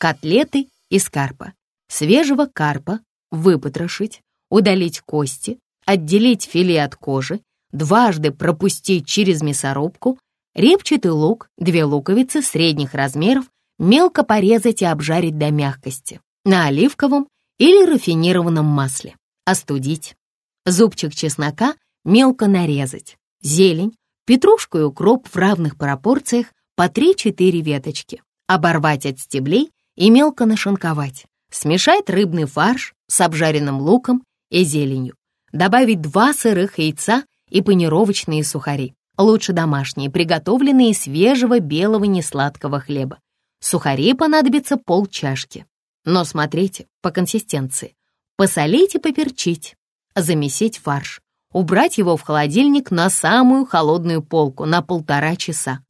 Котлеты из карпа. Свежего карпа выпотрошить, удалить кости, отделить филе от кожи, дважды пропустить через мясорубку, репчатый лук, две луковицы средних размеров, мелко порезать и обжарить до мягкости на оливковом или рафинированном масле, остудить. Зубчик чеснока мелко нарезать, зелень, петрушку и укроп в равных пропорциях по 3-4 веточки, оборвать от стеблей и мелко нашинковать, смешать рыбный фарш с обжаренным луком и зеленью, добавить два сырых яйца и панировочные сухари, лучше домашние, приготовленные из свежего белого несладкого хлеба. Сухари понадобится полчашки. Но смотрите по консистенции. Посолить и поперчить. Замесить фарш. Убрать его в холодильник на самую холодную полку на полтора часа.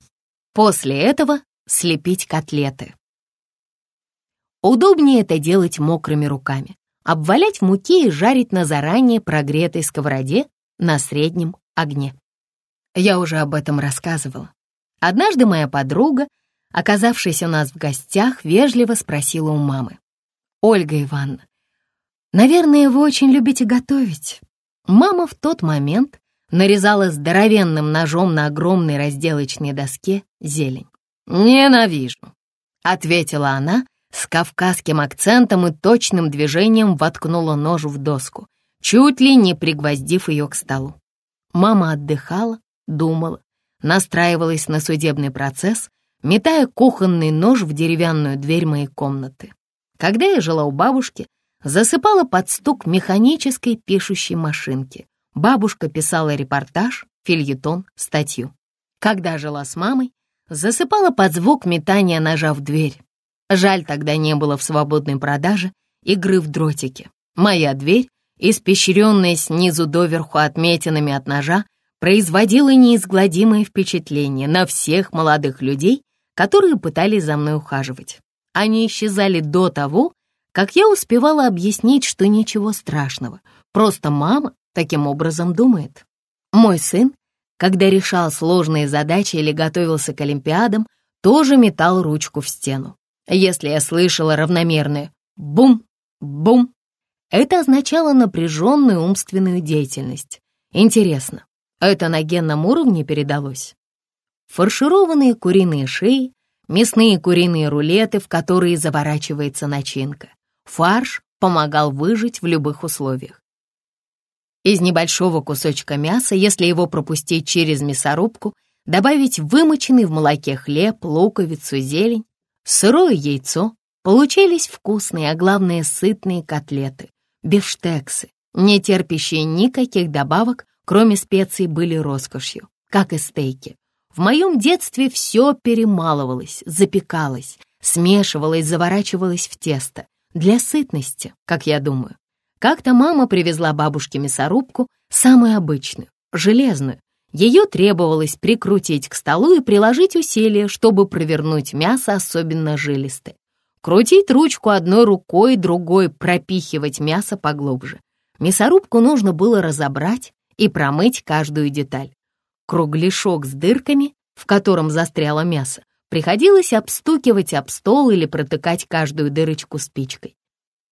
После этого слепить котлеты. Удобнее это делать мокрыми руками. Обвалять в муке и жарить на заранее прогретой сковороде на среднем огне. Я уже об этом рассказывала. Однажды моя подруга, оказавшись у нас в гостях, вежливо спросила у мамы. «Ольга Ивановна, наверное, вы очень любите готовить?» Мама в тот момент нарезала здоровенным ножом на огромной разделочной доске зелень. «Ненавижу», — ответила она с кавказским акцентом и точным движением воткнула нож в доску, чуть ли не пригвоздив ее к столу. Мама отдыхала, думала, настраивалась на судебный процесс, метая кухонный нож в деревянную дверь моей комнаты. Когда я жила у бабушки, засыпала под стук механической пишущей машинки. Бабушка писала репортаж, фильетон, статью. Когда жила с мамой, засыпала под звук метания ножа в дверь. Жаль, тогда не было в свободной продаже игры в дротики. Моя дверь, испещренная снизу доверху отметинами от ножа, производила неизгладимое впечатление на всех молодых людей, которые пытались за мной ухаживать. Они исчезали до того, как я успевала объяснить, что ничего страшного, просто мама таким образом думает. Мой сын, когда решал сложные задачи или готовился к олимпиадам, тоже метал ручку в стену. Если я слышала равномерное «бум, бум», это означало напряженную умственную деятельность. Интересно, это на генном уровне передалось? Фаршированные куриные шеи, мясные куриные рулеты, в которые заворачивается начинка. Фарш помогал выжить в любых условиях. Из небольшого кусочка мяса, если его пропустить через мясорубку, добавить вымоченный в молоке хлеб, луковицу, зелень, сырое яйцо, получились вкусные, а главное сытные котлеты, бифштексы, не терпящие никаких добавок, кроме специй, были роскошью, как и стейки. В моем детстве все перемалывалось, запекалось, смешивалось, заворачивалось в тесто. Для сытности, как я думаю. Как-то мама привезла бабушке мясорубку, самую обычную, железную. Ее требовалось прикрутить к столу и приложить усилия, чтобы провернуть мясо особенно жилистое. Крутить ручку одной рукой, другой пропихивать мясо поглубже. Мясорубку нужно было разобрать и промыть каждую деталь. Кругляшок с дырками, в котором застряло мясо, приходилось обстукивать об стол или протыкать каждую дырочку спичкой.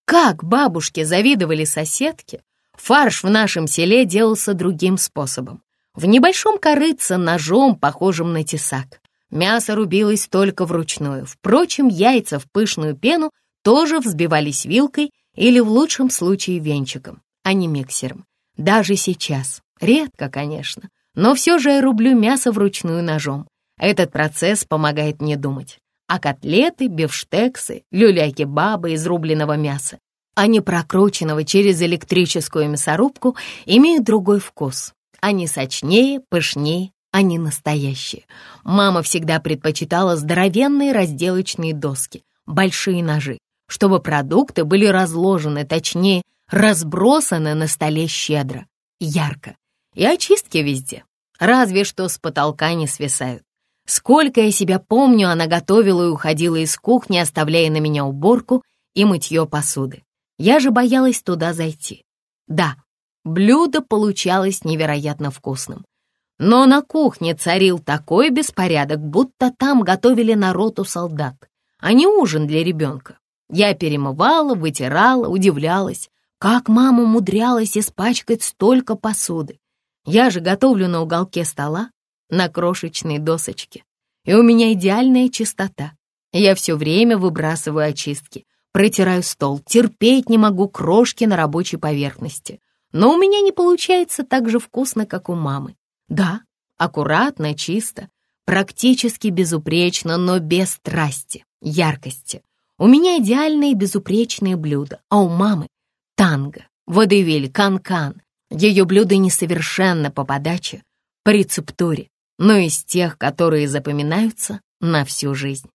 Как бабушке завидовали соседки, фарш в нашем селе делался другим способом. В небольшом корыце ножом, похожим на тесак. Мясо рубилось только вручную. Впрочем, яйца в пышную пену тоже взбивались вилкой или в лучшем случае венчиком, а не миксером. Даже сейчас. Редко, конечно. Но все же я рублю мясо вручную ножом. Этот процесс помогает мне думать. А котлеты, бифштексы, люля-кебабы из рубленого мяса, а не прокрученного через электрическую мясорубку, имеют другой вкус. Они сочнее, пышнее, они настоящие. Мама всегда предпочитала здоровенные разделочные доски, большие ножи, чтобы продукты были разложены, точнее, разбросаны на столе щедро, ярко. И очистки везде, разве что с потолка не свисают. Сколько я себя помню, она готовила и уходила из кухни, оставляя на меня уборку и мытье посуды. Я же боялась туда зайти. Да, блюдо получалось невероятно вкусным. Но на кухне царил такой беспорядок, будто там готовили народу солдат. а не ужин для ребенка. Я перемывала, вытирала, удивлялась, как мама умудрялась испачкать столько посуды. Я же готовлю на уголке стола, на крошечной досочке. И у меня идеальная чистота. Я все время выбрасываю очистки, протираю стол, терпеть не могу крошки на рабочей поверхности. Но у меня не получается так же вкусно, как у мамы. Да, аккуратно, чисто, практически безупречно, но без страсти, яркости. У меня идеальные безупречные блюда, а у мамы — танго, водевиль, канкан. Ее блюда несовершенны по подаче, по рецептуре, но из тех, которые запоминаются на всю жизнь.